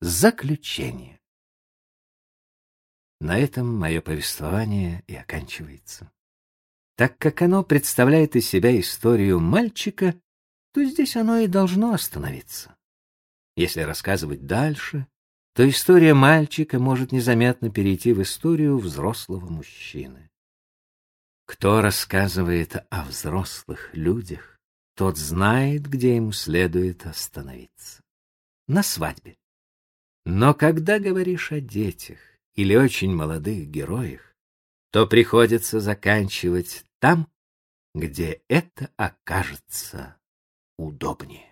Заключение. На этом мое повествование и оканчивается. Так как оно представляет из себя историю мальчика, то здесь оно и должно остановиться. Если рассказывать дальше, то история мальчика может незаметно перейти в историю взрослого мужчины. Кто рассказывает о взрослых людях, тот знает, где ему следует остановиться. На свадьбе. Но когда говоришь о детях или очень молодых героях, то приходится заканчивать там, где это окажется удобнее.